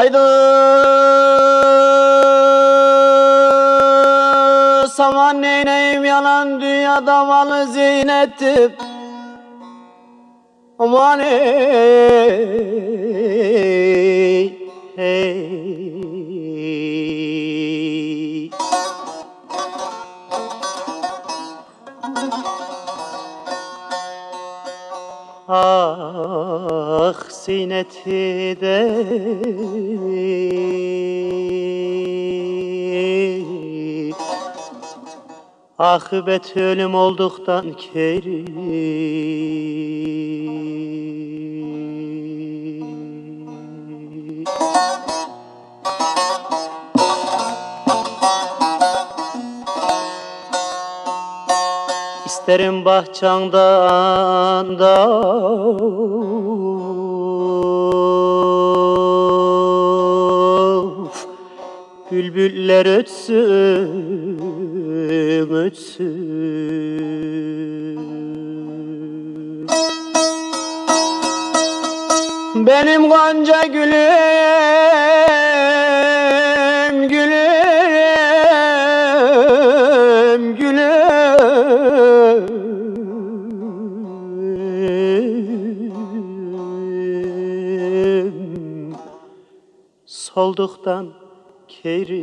Haydi. Saman neyneyim yalan dünyada malı ziynetim Aman ey, ey. Ah de Akıbet ölüm olduktan keri İsterim bahçandan da Bülbüller ötsün, ötsün. Benim gonca gülüm, gülüm, gülüm. Solduktan keri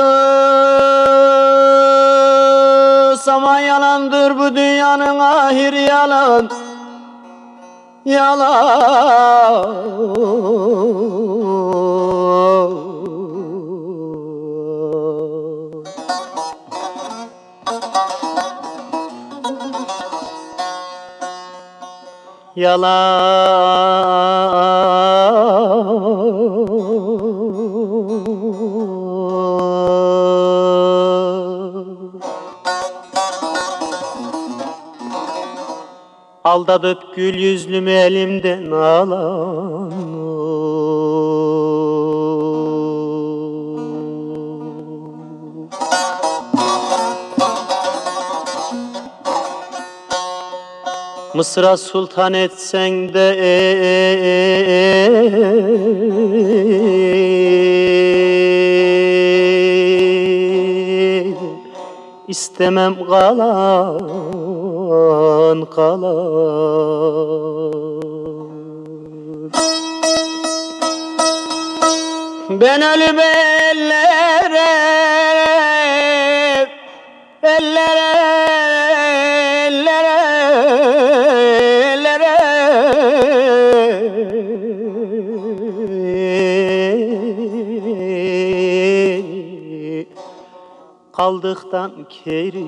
Haydi saman yalandır bu dünyanın ahir yalan. Yalan. Yalan Aldatıp gül yüzlümü elimden alan Mısır'a sultan etsen de istemem kalan kalan. Ben ölüm ellere ellere ellere ellere kaldıktan keri